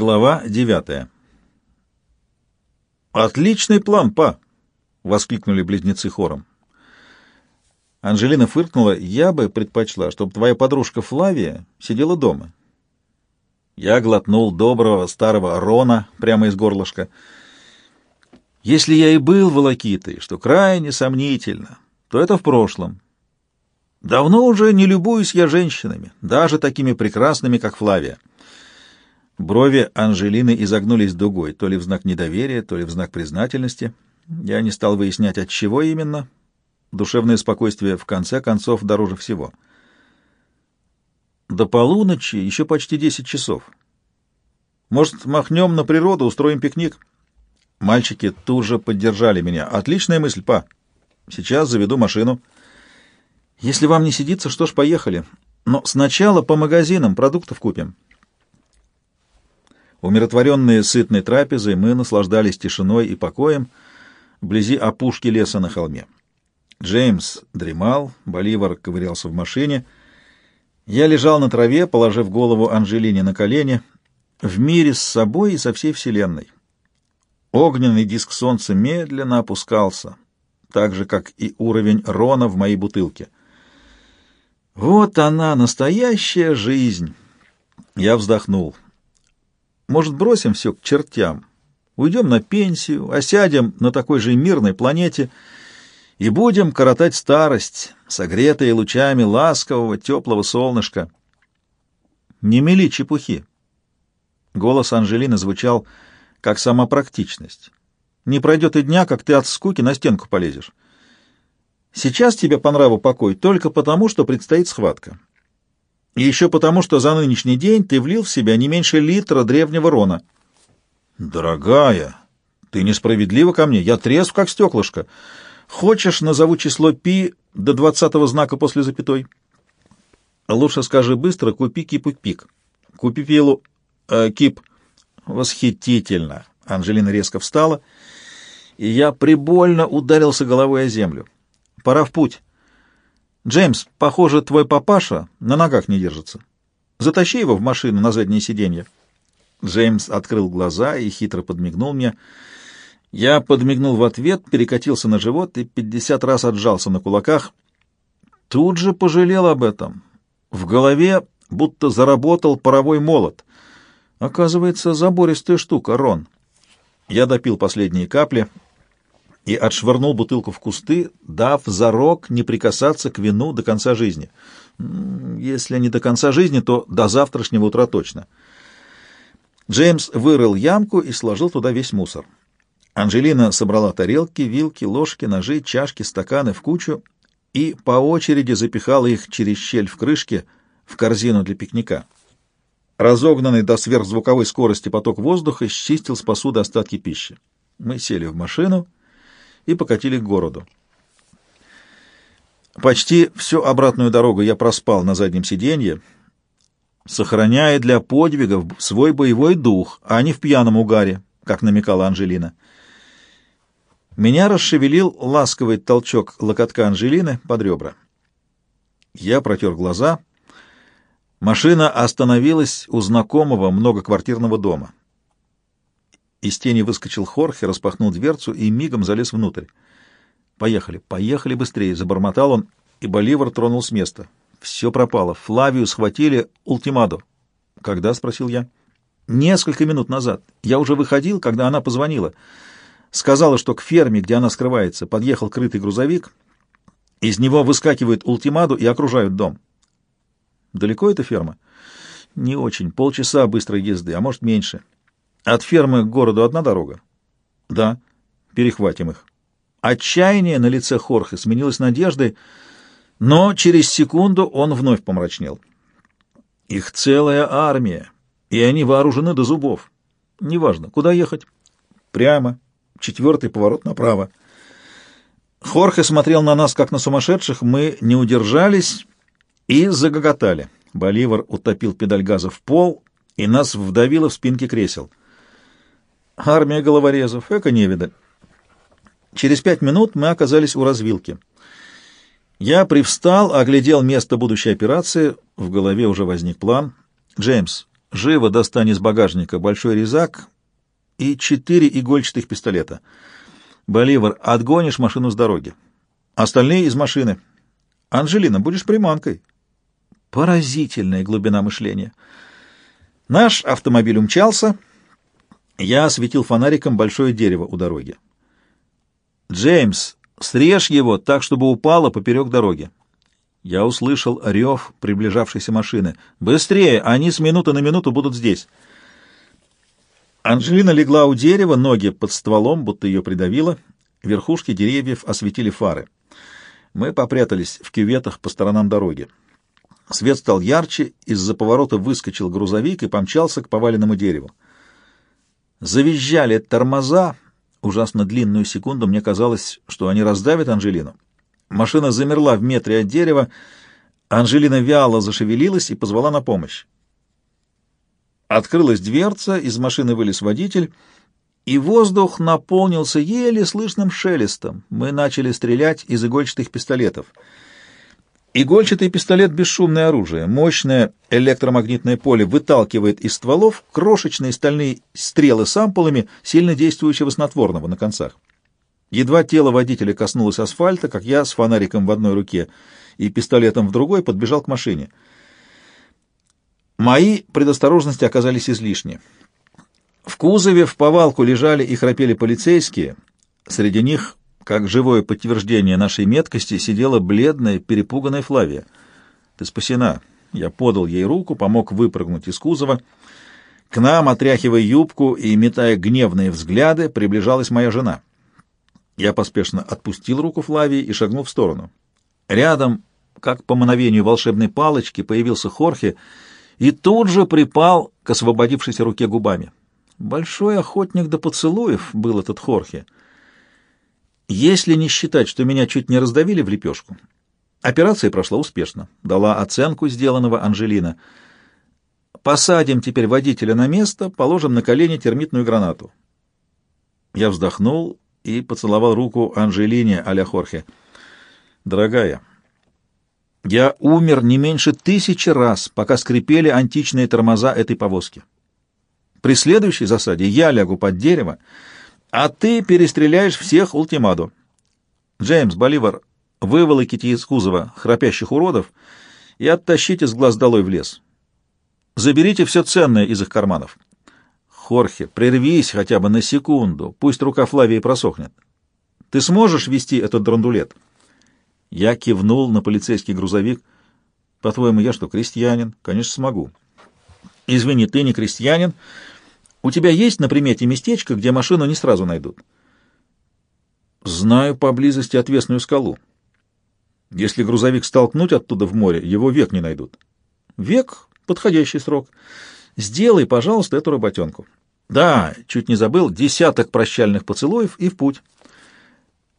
Глава девятая. «Отличный план, па!» — воскликнули близнецы хором. Анжелина фыркнула. «Я бы предпочла, чтобы твоя подружка Флавия сидела дома». Я глотнул доброго старого Рона прямо из горлышка. «Если я и был волокитой, что крайне сомнительно, то это в прошлом. Давно уже не любуюсь я женщинами, даже такими прекрасными, как Флавия». Брови Анжелины изогнулись дугой, то ли в знак недоверия, то ли в знак признательности. Я не стал выяснять, от чего именно. Душевное спокойствие в конце концов дороже всего. До полуночи еще почти десять часов. Может, махнем на природу, устроим пикник? Мальчики тут же поддержали меня. Отличная мысль, па. Сейчас заведу машину. Если вам не сидится, что ж, поехали. Но сначала по магазинам продуктов купим. Умиротворенные сытной трапезой, мы наслаждались тишиной и покоем вблизи опушки леса на холме. Джеймс дремал, Боливар ковырялся в машине. Я лежал на траве, положив голову Анжелине на колени, в мире с собой и со всей вселенной. Огненный диск солнца медленно опускался, так же, как и уровень рона в моей бутылке. Вот она, настоящая жизнь! Я вздохнул. Может, бросим все к чертям? Уйдем на пенсию, осядем на такой же мирной планете и будем коротать старость, согретые лучами ласкового, теплого солнышка. Не мели чепухи. Голос Анжелины звучал как сама практичность. Не пройдет и дня, как ты от скуки на стенку полезешь. Сейчас тебе по нраву покой только потому, что предстоит схватка. И еще потому, что за нынешний день ты влил в себя не меньше литра древнего рона. Дорогая, ты несправедлива ко мне. Я трезв, как стеклышко. Хочешь, назову число пи до двадцатого знака после запятой? Лучше скажи быстро, купи кипу пик. Купи пилу... Э, кип... Восхитительно. Анжелина резко встала, и я прибольно ударился головой о землю. Пора в путь. «Джеймс, похоже, твой папаша на ногах не держится. Затащи его в машину на заднее сиденье». Джеймс открыл глаза и хитро подмигнул мне. Я подмигнул в ответ, перекатился на живот и пятьдесят раз отжался на кулаках. Тут же пожалел об этом. В голове будто заработал паровой молот. Оказывается, забористая штука, Рон. Я допил последние капли — и отшвырнул бутылку в кусты, дав зарок не прикасаться к вину до конца жизни. Если не до конца жизни, то до завтрашнего утра точно. Джеймс вырыл ямку и сложил туда весь мусор. Анжелина собрала тарелки, вилки, ложки, ножи, чашки, стаканы в кучу и по очереди запихала их через щель в крышке в корзину для пикника. Разогнанный до сверхзвуковой скорости поток воздуха счистил с посуды остатки пищи. Мы сели в машину и покатили к городу. Почти всю обратную дорогу я проспал на заднем сиденье, сохраняя для подвигов свой боевой дух, а не в пьяном угаре, как намекала Анжелина. Меня расшевелил ласковый толчок локотка Анжелины под ребра. Я протер глаза. Машина остановилась у знакомого многоквартирного дома. Из тени выскочил Хорхе, распахнул дверцу и мигом залез внутрь. «Поехали, поехали быстрее!» — забормотал он, и Боливар тронул с места. Все пропало. Флавию схватили ультимаду. «Когда?» — спросил я. «Несколько минут назад. Я уже выходил, когда она позвонила. Сказала, что к ферме, где она скрывается, подъехал крытый грузовик. Из него выскакивают ультимаду и окружают дом». «Далеко эта ферма?» «Не очень. Полчаса быстрой езды, а может, меньше». От фермы к городу одна дорога? Да. Перехватим их. Отчаяние на лице Хорхе сменилось надеждой, но через секунду он вновь помрачнел. Их целая армия, и они вооружены до зубов. Неважно, куда ехать. Прямо. Четвертый поворот направо. Хорхе смотрел на нас, как на сумасшедших. Мы не удержались и загоготали. Боливар утопил педаль газа в пол, и нас вдавило в спинки кресел. Армия головорезов, эко-невидаль. Через пять минут мы оказались у развилки. Я привстал, оглядел место будущей операции, в голове уже возник план. «Джеймс, Живо достань из багажника большой резак и четыре игольчатых пистолета. Боливар, отгонишь машину с дороги. Остальные из машины. Анжелина, будешь приманкой. Поразительная глубина мышления. Наш автомобиль умчался. Я осветил фонариком большое дерево у дороги. «Джеймс, срежь его так, чтобы упало поперек дороги». Я услышал рев приближавшейся машины. «Быстрее! Они с минуты на минуту будут здесь!» Анжелина легла у дерева, ноги под стволом, будто ее придавило. Верхушки деревьев осветили фары. Мы попрятались в кюветах по сторонам дороги. Свет стал ярче, из-за поворота выскочил грузовик и помчался к поваленному дереву. Завизжали тормоза. Ужасно длинную секунду мне казалось, что они раздавят Анжелину. Машина замерла в метре от дерева. Анжелина вяло зашевелилась и позвала на помощь. Открылась дверца, из машины вылез водитель, и воздух наполнился еле слышным шелестом. Мы начали стрелять из игольчатых пистолетов. Игольчатый пистолет — бесшумное оружие. Мощное электромагнитное поле выталкивает из стволов крошечные стальные стрелы с ампулами, сильно действующего снотворного на концах. Едва тело водителя коснулось асфальта, как я с фонариком в одной руке и пистолетом в другой подбежал к машине. Мои предосторожности оказались излишни. В кузове в повалку лежали и храпели полицейские. Среди них, как живое подтверждение нашей меткости, сидела бледная, перепуганная Флавия. «Ты спасена!» Я подал ей руку, помог выпрыгнуть из кузова. К нам, отряхивая юбку и метая гневные взгляды, приближалась моя жена. Я поспешно отпустил руку Флавии и шагнул в сторону. Рядом, как по мановению волшебной палочки, появился Хорхе и тут же припал к освободившейся руке губами. Большой охотник до поцелуев был этот Хорхе. Если не считать, что меня чуть не раздавили в лепешку, операция прошла успешно, дала оценку сделанного Анжелина. Посадим теперь водителя на место, положим на колени термитную гранату. Я вздохнул и поцеловал руку Анжелине а-ля Хорхе. «Дорогая, я умер не меньше тысячи раз, пока скрипели античные тормоза этой повозки. При следующей засаде я лягу под дерево, а ты перестреляешь всех ультимаду. Джеймс, Боливар, выволоките из кузова храпящих уродов и оттащите с глаз долой в лес. Заберите все ценное из их карманов». Хорхе, прервись хотя бы на секунду, пусть рука Флавии просохнет. Ты сможешь вести этот драндулет? Я кивнул на полицейский грузовик. По-твоему, я что, крестьянин? Конечно, смогу. Извини, ты не крестьянин. У тебя есть на примете местечко, где машину не сразу найдут? Знаю поблизости отвесную скалу. Если грузовик столкнуть оттуда в море, его век не найдут. Век — подходящий срок. Сделай, пожалуйста, эту работенку. Да, чуть не забыл, десяток прощальных поцелуев и в путь.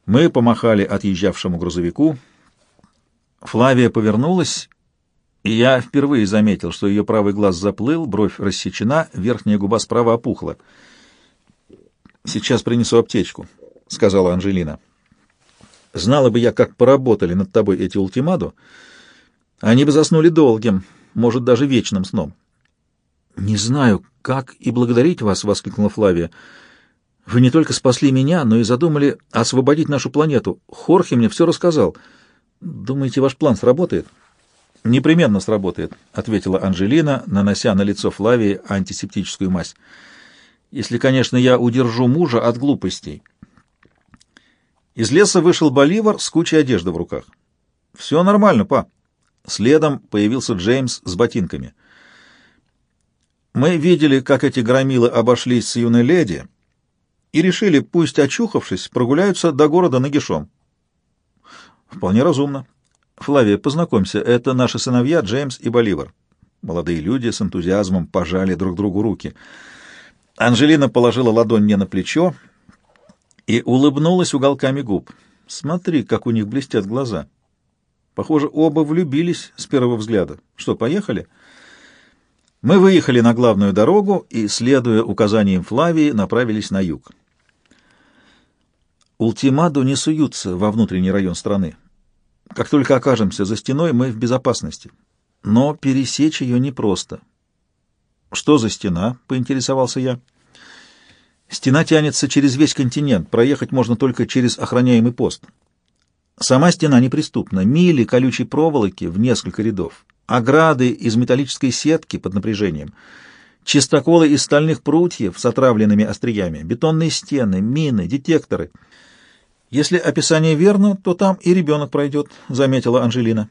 Мы помахали отъезжавшему грузовику. Флавия повернулась, и я впервые заметил, что ее правый глаз заплыл, бровь рассечена, верхняя губа справа опухла. «Сейчас принесу аптечку», — сказала Анжелина. «Знала бы я, как поработали над тобой эти ультимаду, они бы заснули долгим, может, даже вечным сном». «Не знаю, как и благодарить вас», — воскликнула Флавия. «Вы не только спасли меня, но и задумали освободить нашу планету. Хорхе мне все рассказал. Думаете, ваш план сработает?» «Непременно сработает», — ответила Анжелина, нанося на лицо Флавии антисептическую мазь. «Если, конечно, я удержу мужа от глупостей». Из леса вышел Боливар с кучей одежды в руках. «Все нормально, па». Следом появился Джеймс с ботинками. Мы видели, как эти громилы обошлись с юной леди, и решили, пусть очухавшись, прогуляются до города нагишом. Вполне разумно. Флавия, познакомься, это наши сыновья Джеймс и Боливар. Молодые люди с энтузиазмом пожали друг другу руки. Анжелина положила ладонь мне на плечо и улыбнулась уголками губ. Смотри, как у них блестят глаза. Похоже, оба влюбились с первого взгляда. Что, поехали? — мы выехали на главную дорогу и, следуя указаниям Флавии, направились на юг. Ультимаду не суются во внутренний район страны. Как только окажемся за стеной, мы в безопасности. Но пересечь ее непросто. «Что за стена?» — поинтересовался я. «Стена тянется через весь континент. Проехать можно только через охраняемый пост. Сама стена неприступна. Мили колючей проволоки в несколько рядов. Ограды из металлической сетки под напряжением. Чистоколы из стальных прутьев с отравленными остриями. Бетонные стены, мины, детекторы. Если описание верно, то там и ребенок пройдет», — заметила Анжелина.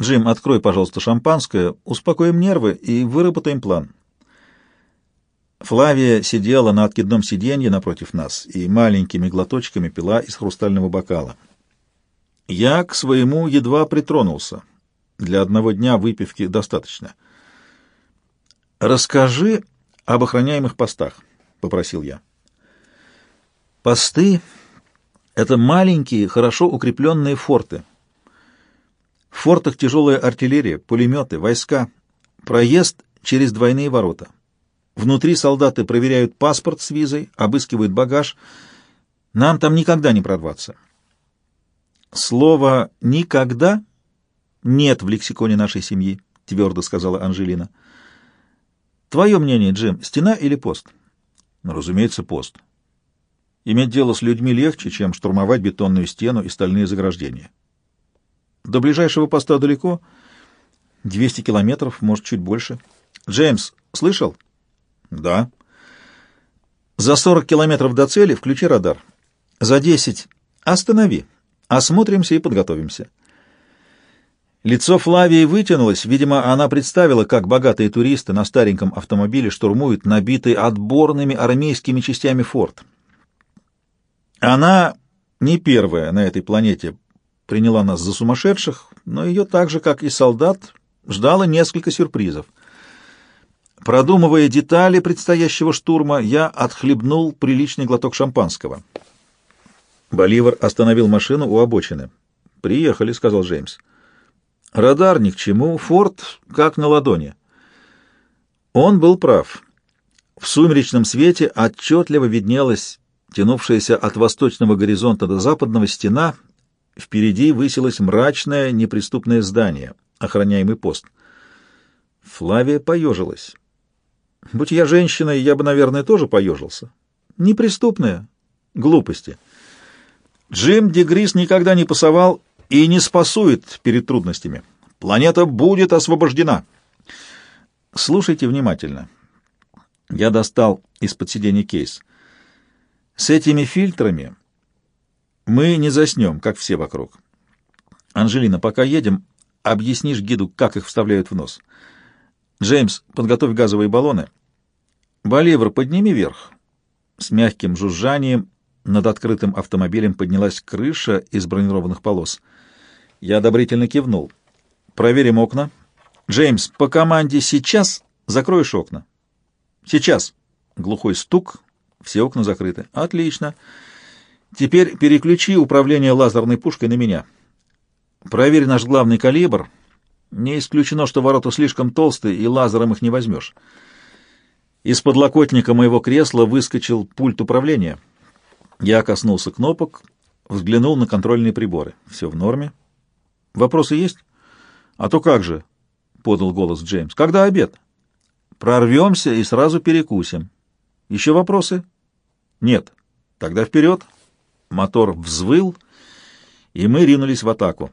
«Джим, открой, пожалуйста, шампанское, успокоим нервы и выработаем план». Флавия сидела на откидном сиденье напротив нас и маленькими глоточками пила из хрустального бокала. Я к своему едва притронулся. Для одного дня выпивки достаточно. «Расскажи об охраняемых постах», — попросил я. «Посты — это маленькие, хорошо укрепленные форты. В фортах тяжелая артиллерия, пулеметы, войска, проезд через двойные ворота». Внутри солдаты проверяют паспорт с визой, обыскивают багаж. Нам там никогда не прорваться. Слово «никогда» нет в лексиконе нашей семьи, твердо сказала Анжелина. Твое мнение, Джим, стена или пост? Ну, разумеется, пост. Иметь дело с людьми легче, чем штурмовать бетонную стену и стальные заграждения. До ближайшего поста далеко, 200 километров, может, чуть больше. Джеймс, слышал? — да. За 40 километров до цели включи радар. За 10 останови. Осмотримся и подготовимся. Лицо Флавии вытянулось. Видимо, она представила, как богатые туристы на стареньком автомобиле штурмуют набитый отборными армейскими частями форт. Она не первая на этой планете приняла нас за сумасшедших, но ее так же, как и солдат, ждало несколько сюрпризов — Продумывая детали предстоящего штурма, я отхлебнул приличный глоток шампанского. Боливар остановил машину у обочины. «Приехали», — сказал Джеймс. «Радар ни к чему, форт как на ладони». Он был прав. В сумеречном свете отчетливо виднелась тянувшаяся от восточного горизонта до западного стена, впереди высилось мрачное неприступное здание, охраняемый пост. Флавия поежилась. Будь я женщиной, я бы, наверное, тоже поежился. Неприступная. Глупости. Джим Дегрис никогда не пасовал и не спасует перед трудностями. Планета будет освобождена. Слушайте внимательно. Я достал из-под сиденья кейс. С этими фильтрами мы не заснем, как все вокруг. Анжелина, пока едем, объяснишь гиду, как их вставляют в нос. Джеймс, подготовь газовые баллоны. Боливр, подними вверх. С мягким жужжанием над открытым автомобилем поднялась крыша из бронированных полос. Я одобрительно кивнул. Проверим окна. Джеймс, по команде «сейчас» закроешь окна. Сейчас. Глухой стук. Все окна закрыты. Отлично. Теперь переключи управление лазерной пушкой на меня. Проверь наш главный калибр — не исключено, что ворота слишком толстые, и лазером их не возьмешь. Из подлокотника моего кресла выскочил пульт управления. Я коснулся кнопок, взглянул на контрольные приборы. Все в норме. Вопросы есть? А то как же, — подал голос Джеймс. Когда обед? Прорвемся и сразу перекусим. Еще вопросы? Нет. Тогда вперед. Мотор взвыл, и мы ринулись в атаку.